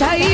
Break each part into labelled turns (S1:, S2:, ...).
S1: está ahí.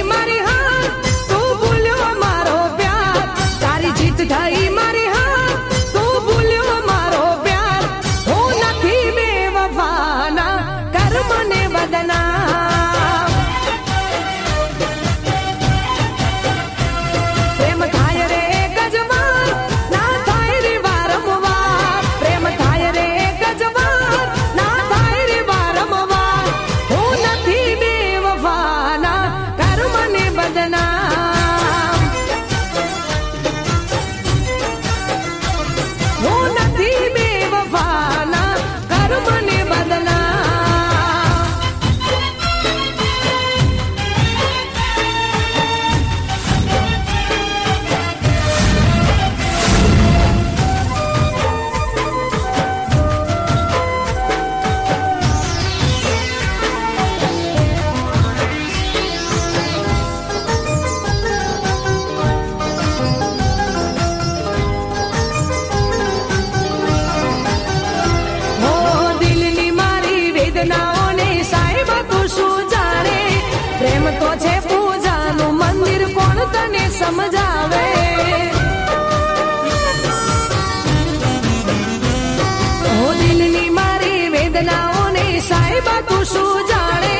S1: ગોરી સાહેબા તું શું જાણે?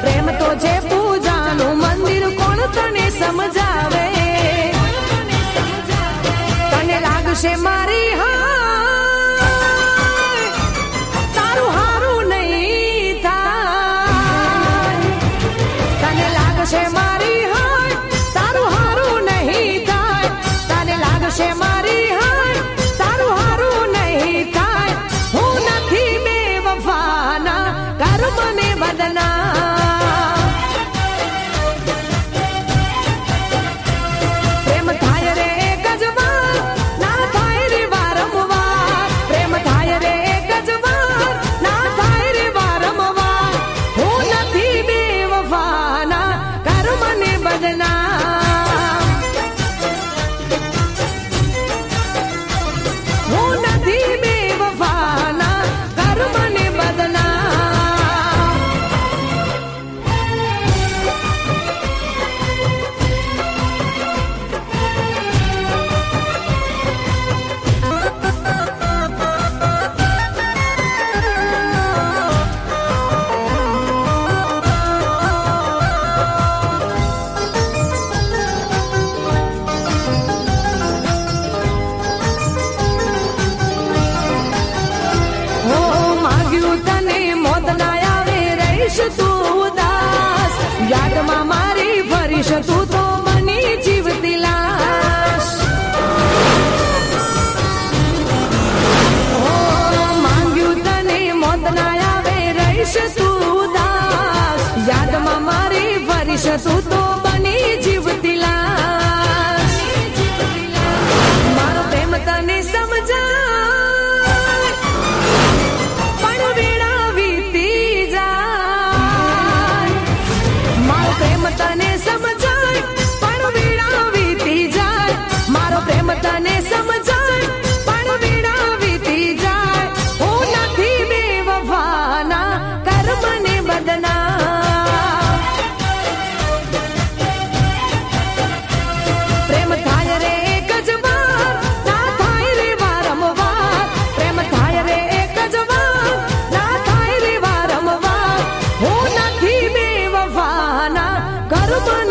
S1: પ્રેમ તો છે પૂજાનું, મંદિર કોણ તને સમજાવે? તને લાગશે મારા આપ્યું તને, મોત ના આવે રહીશ તું ઉદાસ. યાદમાં મારી ફરીશ તું તો બની જીવતી લાશ. માંગ્યું તને, મોત ના આવે રહીશ તું ઉદાસ. યાદમાં મારી ભરીશ તું તો கருமன்